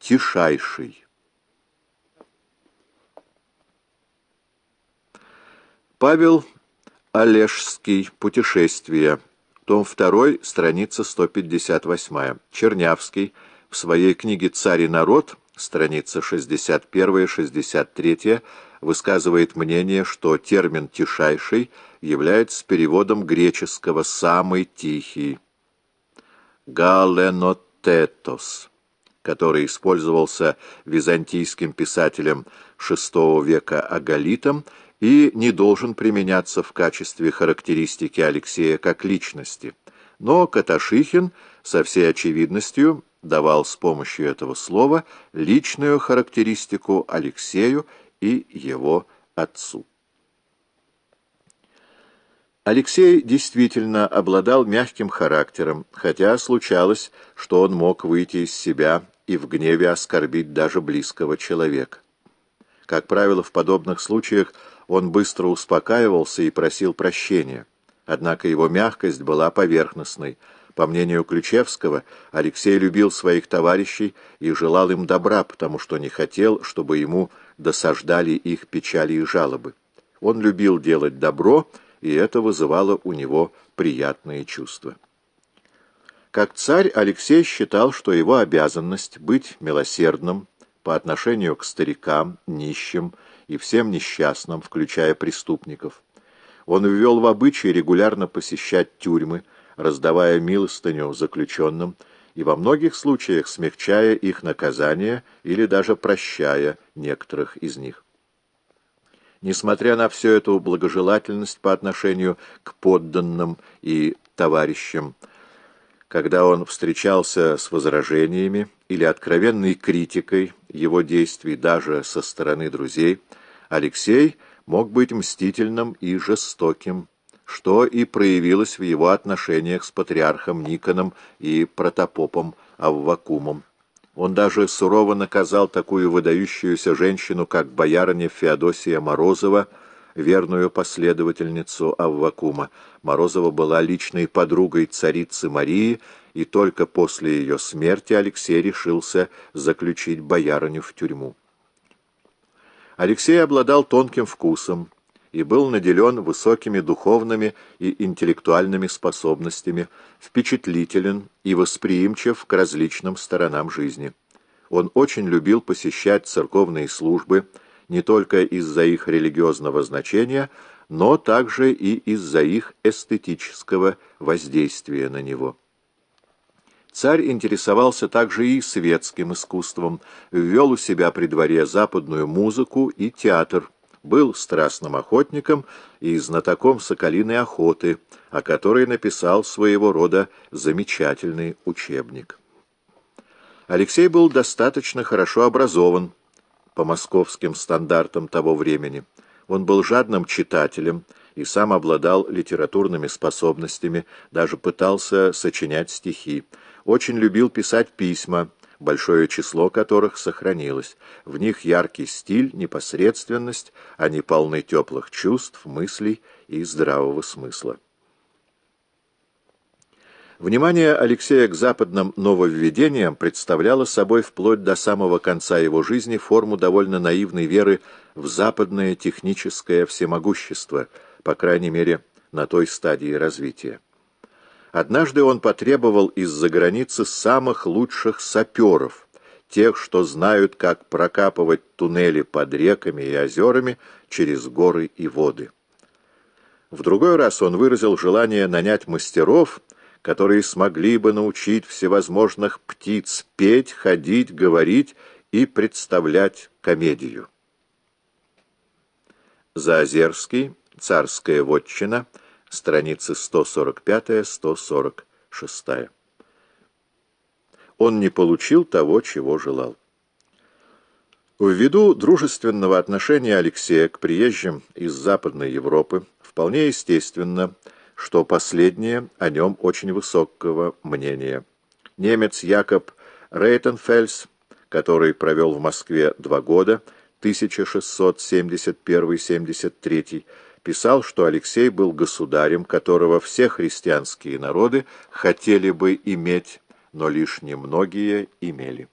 Тишайший. Павел Олежский. Путешествие. Том 2, страница 158. Чернявский. В своей книге «Царь и народ», страница 61-63, высказывает мнение, что термин «тишайший» является переводом греческого «самый тихий» «галенотетос», который использовался византийским писателем VI века Агалитом и не должен применяться в качестве характеристики Алексея как личности. Но Каташихин со всей очевидностью давал с помощью этого слова личную характеристику Алексею и его отцу. Алексей действительно обладал мягким характером, хотя случалось, что он мог выйти из себя и в гневе оскорбить даже близкого человека. Как правило, в подобных случаях он быстро успокаивался и просил прощения. Однако его мягкость была поверхностной. По мнению Ключевского, Алексей любил своих товарищей и желал им добра, потому что не хотел, чтобы ему досаждали их печали и жалобы. Он любил делать добро, и это вызывало у него приятные чувства. Как царь Алексей считал, что его обязанность быть милосердным по отношению к старикам, нищим, и всем несчастным, включая преступников. Он ввел в обычай регулярно посещать тюрьмы, раздавая милостыню заключенным и во многих случаях смягчая их наказание или даже прощая некоторых из них. Несмотря на всю эту благожелательность по отношению к подданным и товарищам, когда он встречался с возражениями или откровенной критикой его действий даже со стороны друзей, Алексей мог быть мстительным и жестоким, что и проявилось в его отношениях с патриархом Никоном и протопопом Аввакумом. Он даже сурово наказал такую выдающуюся женщину, как боярыня Феодосия Морозова, верную последовательницу Аввакума. Морозова была личной подругой царицы Марии, и только после ее смерти Алексей решился заключить боярыню в тюрьму. Алексей обладал тонким вкусом и был наделен высокими духовными и интеллектуальными способностями, впечатлителен и восприимчив к различным сторонам жизни. Он очень любил посещать церковные службы не только из-за их религиозного значения, но также и из-за их эстетического воздействия на него. Царь интересовался также и светским искусством, ввел у себя при дворе западную музыку и театр, был страстным охотником и знатоком соколиной охоты, о которой написал своего рода замечательный учебник. Алексей был достаточно хорошо образован по московским стандартам того времени. Он был жадным читателем и сам обладал литературными способностями, даже пытался сочинять стихи очень любил писать письма, большое число которых сохранилось. В них яркий стиль, непосредственность, они полны теплых чувств, мыслей и здравого смысла. Внимание Алексея к западным нововведениям представляло собой вплоть до самого конца его жизни форму довольно наивной веры в западное техническое всемогущество, по крайней мере, на той стадии развития. Однажды он потребовал из-за границы самых лучших саперов, тех, что знают, как прокапывать туннели под реками и озерами через горы и воды. В другой раз он выразил желание нанять мастеров, которые смогли бы научить всевозможных птиц петь, ходить, говорить и представлять комедию. Заозерский, «Царская вотчина», страницы 145-146. Он не получил того, чего желал. Ввиду дружественного отношения Алексея к приезжим из Западной Европы, вполне естественно, что последние о нем очень высокого мнения. Немец Якоб Рейтенфельс, который провел в Москве два года, 1671-73, писал, что Алексей был государем, которого все христианские народы хотели бы иметь, но лишь немногие имели.